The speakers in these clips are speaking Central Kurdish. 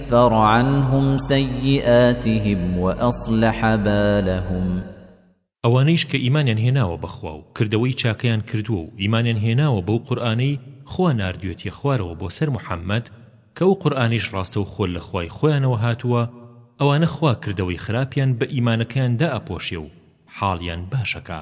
كفر عنهم سيئاتهم وأصلح بالهم ئەوانەیش کە ئیمانیان هێناوە بە خوا و کردەوەی چاکەیان کردووە و ئیمانیان هێناوە بەو قورئانەی خوا ناردوێتیە خوارەوە بۆ سەر محمد کە ئەو قورئانەیش ڕاستەوخۆ لە خوای خۆیانەوە هاتووە ئەوانە خوا کردەوەی خراپیان بە ئیمانەکەیاندا ئەپۆشێ و حاڵیان باشەکا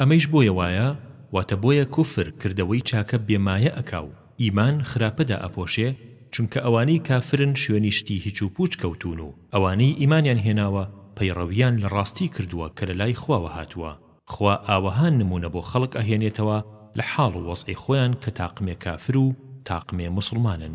ئەمەیش بۆیە وایە واتە بۆیە کوفر کردەوەی چاکە بێ مایە ئەکاو ئیمان خراپە دا ئەپۆشێ چونکە ئەوانەی کافرن شوێنی شتی هیچ و پوچ کەوتوون و ئەوانەی ئیمانیان هێناوە پەیڕەویان لە ڕاستی کردووە کە لەلای خواوە هاتووە خوا ئاوەها نموونە بۆ خەڵک ئەهێنێتەوە لە حاڵ و وەزعی خۆیان کە تاقمێ کافر و تاقمێ موسڵمانن.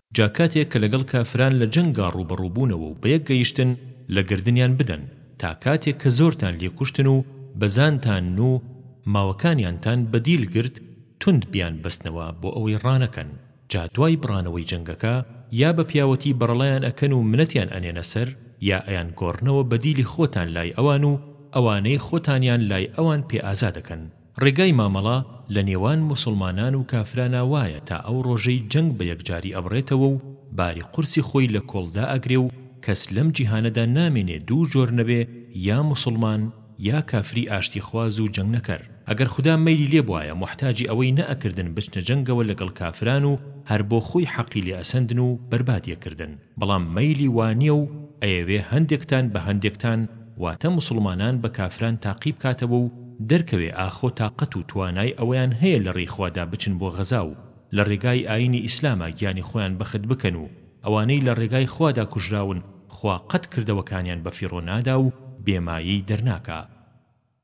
جا کاتێک کە لەگەڵ کافران لە جەنگا ڕووبەڕوو بوونەوە و بەیەک گەیشتن لە گەردنیان بدەن تا کاتێک کە زۆرتان لێ کوشتن و بەزانتان و ماوەکانیانتان بە دیل گرت توند بیان بەستنەوە بۆ ئەوەی ڕانەکەن جا دوای بڕانەوەی جەنگەکە یا بە پیاوەتی بەڕەڵایان ئەکەن و منەتیان ئەنێنە سەر یا ئەیان گۆڕنەوە بە دیلی خۆتان لای ئەوان و ئەوانەی خۆتانیان لای ئەوان پێ ئازا دەکەن ڕێگای مامەڵە لە نێوان موسڵمانان و کافرانا وایە تا ئەو ڕۆژەی جەنگ بە یەکجاری ئەبڕێتەوە و باری قورسی خۆی لە کۆڵ دائەگرێ و کەس لەم جیهانەدا نامێنێ دوو جۆر نەبێ یا موسڵمان یا کافری ئاشتیخواز و جەنگ نەکەر ئەگەر خودا مەیلی لێ بوایە موحتاجی ئەوەی نەئەکردن بچنە جەنگەوە لەگەڵ کافران و هەر بۆ خۆی حەقی لێ ئەسەندن و بەربادی ئەکردن. بەڵام مەیلی وانیە و ئەیەوێ هەندێکتان بە هەندێکتان واتە موسڵمانان بە کافران تاقی بکاتەوە و دەرکەوێ ئاخۆ تاقەت و توانای ئەوەیان هەیە لە ڕێی خوادا بچن بۆ غەزا و لە ڕێگای ئاینی ئیسلاما گیانی خۆیان بەخت بکەن و ئەوانەی لە ڕێگای خوادا کوژراون خوا قەت کردەوەکانیان بە فیڕۆ نادا و بێ مایەی دەرناکا.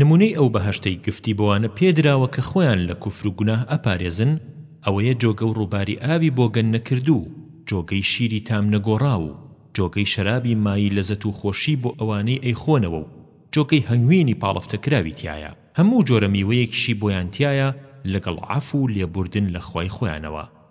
نمونەی ئەو بەهەشتەی گفتی بەوانە پێ دراوە کە خۆیان لە کوفر و گوناه ئەپارێزن ئەوەیە جۆگە و ڕوباری ئاوی بۆگەن نەکردوو جۆگەی شیری تام نەگۆڕاو و جۆگەی شەرابی مایی لەزەت و خۆشی بۆ ئەوانەی ئەیخۆنەوە و جۆگەی هەنگوینی پاڵفتە کراوی تیایە هەموو جۆرە میوەیەکیشی بۆیان تیایە لەگەڵ عەفو و لێبوردن لە خوای خۆیانەوە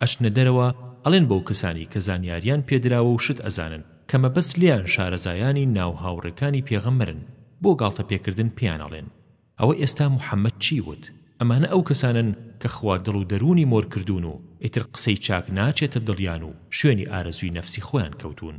ئەچنە دەرەوە ئەڵێن بەو کەسانی کە زانیاریان پێ دراوە و شت ئەزانن کە مەبەست لێیان شارەزایانی ناو هاوڕێکانی پێغەمبەرن بۆ گاڵتە پێکردن پێیان ئەڵێن ئەوە ئێستا محمد چی وت ئەمانە ئەو کەسانەن کە خوا دڵ و دەروونی مۆر کردوون و ئیتر قسەی چاک ناچێتە دڵیان و شوێنی ئارەزووی نەفسی خۆیان کەوتوون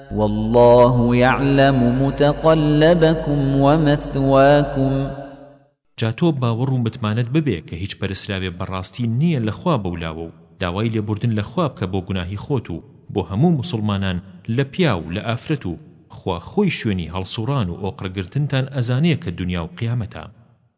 واللە یعلم متقلبکم ومثواکم جا تۆ باوەڕ و متمانەت ببێ کە هیچ پەرستراوێ بەڕاستی نییە لە خوا بەولاوە و داوای لێبوردن لە خوا بکە بۆ گوناهی خۆت و بۆ هەموو موسڵمانان لە پیاو و لە ئافرەت و خوا خۆی شوێنی هەڵسوڕان و ئۆقرەگرتنتان ئەزانێ کە دونیا و قیامەتە.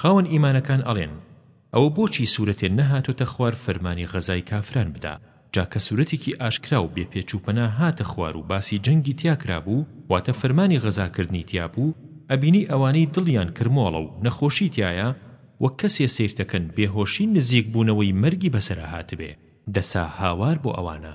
خاوەن ئیمانەکان ئەڵێن، ئەوە بۆچی سورەتێ نەهاتۆتە خوار فەرمانی غەزای کافران بدا، جا کە سورەتێکی ئاشکرا و بێ پێچ و پەنا هاتە خوار و باسی جەنگی تیا کرابوو واتە فەرمانی غەزا کردنی تیا بوو، ئەبینی ئەوانەی دڵیان کرمۆڵە و نەخۆشی تیایە وەک کەسێ سەیر دەکەن بێهۆشی نزیک بوونەوەی مەرگی بەسەرا هاتبێ، دەسا هاوار بۆ ئەوانە.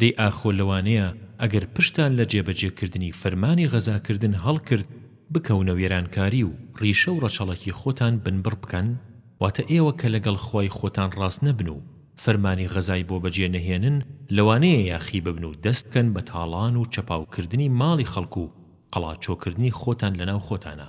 دەی ئاخۆ لەوانەیە ئەگەر پشتان لە جێبەجێکردنی فەرمانی غەزاکردن هەڵکرد بکەونە وێرانکاری و ڕیشە و ڕەچەڵەکی خۆتان بنبڕ بکەن؟ واتە ئێوە کە لەگەڵ خوای خۆتان ڕاست نەبن و فەرمانی غەزای بۆ بەجێ نەهێنن لەوانەیە یاخی ببن و دەست بکەن بە تاڵان و چەپاوکردنی ماڵی خەڵک و قەڵاچۆکردنی خۆتان لەناو خۆتانا.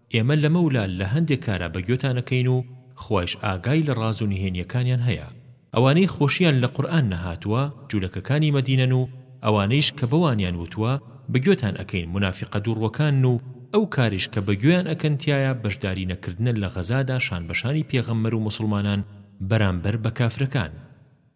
ئێمە لەمەولا لە هەندێ کارا بە گوێتان ئەکەین و خوایش ئاگای لە ڕاز و نهێنیەکانیان هەیە ئەوانەی خۆشیان لە قورئان نەهاتووە جولەکەکانی مەدینەن و ئەوانەیش کە بەوانیان وتووە بەگوێتان ئەکەین مونافیقە دووڕوەکانن و ئەو کارەیش کە بەگوێیان ئەکەن تیایە بەشداری نەکردنە لە غەزادا شانبەشانی پێغەمبەر و موسڵمانان بەرامبەر بە کافرەکان.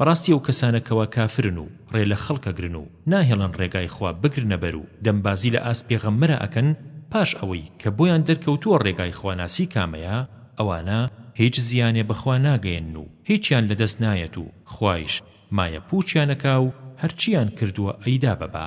بەڕاستی ئەو کەسانە کەوا کافرن و ڕێ لە خەڵک ئەگرن و ناهێڵن ڕێگای خوا بگرنە بەر و دەمبازی لە ئاست پێغەمبەرا ئەکەن پاش ئەوەی کە بۆیان دەرکەوتووە ڕێگای خواناسی کامەیە ئەوانە هیچ زیانێ بە خوا ناگەیەنن و هیچیان لە دەست نایەت و خوایش مایە پووچیان ئەکا و هەرچییان کردووە ئەیدا بە با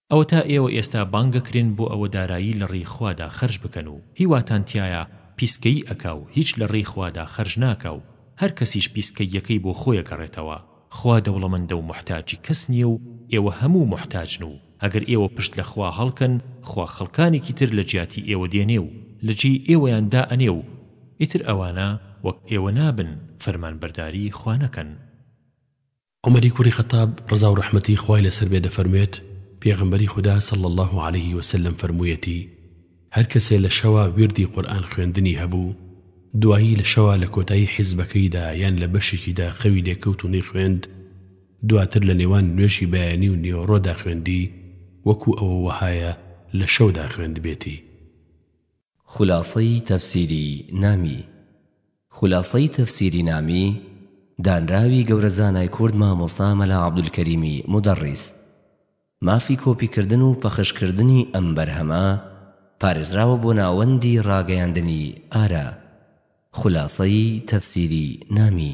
ئەوەتا ئێوە ئێستا بانگەکرێن بۆ ئەوە دارایی لە ڕێی خوادا خەرج بکەن و هیواتان تیایە پیسکەیی ئەکا و هیچ لە ڕێی خوادا خەرج ناکا و هەر کەسیش پیسکەییەکەی بۆ خۆی ئەگەڕێتەوە، خوا دەوڵەمەندە و موحتاجی کەس نیە و ئێوە هەموو موحتاجن و ئەگەر ئێوە پشت لە خوا هەڵکەن خوا خەڵکانێکی تر لە جیاتی ئێوە دێنێ و لە جێی ئێوەیان دا ئەنێ و ئیتر ئەوانە وەک ئێوە نابن فەرمانبەرداریی خوا نەکەن. عومەری کوڕی خەتاب ڕەزا و ڕەحمەتی خوای لەسەر بێ دەفەرموێت، پێغەمبەری خودا صلی اللە علیه وسلم فەرموویەتی، هەر کەسێ لە شەوە ویردی قورئان خوێندنی هەبوو، دوایی لە شەوە لە کۆتایی حیزبەکەیدا یان لە بەشێکیدا خەوی لێکەوت و نەیخوێند، دواتر لە نێوان نوێژی بەیانی و نیۆڕۆدا خوێندی، وەکو ئەوە وەهایە لە شەودا خوێندبێتی. خولاسەی تەفسیری نامی. خولاسەی تەفسیری نامی، دانراوی گەورە زانای کورد مامۆستا مەلا عەبدولکەریمی مودەڕیس. مافی کۆپی کردن و پەخش کردنی ئەم بەرهەمە پارێزراوە بۆ ناوەندی ڕاگەیاندنی ئارا. خولاسەی تەفسیری نامی.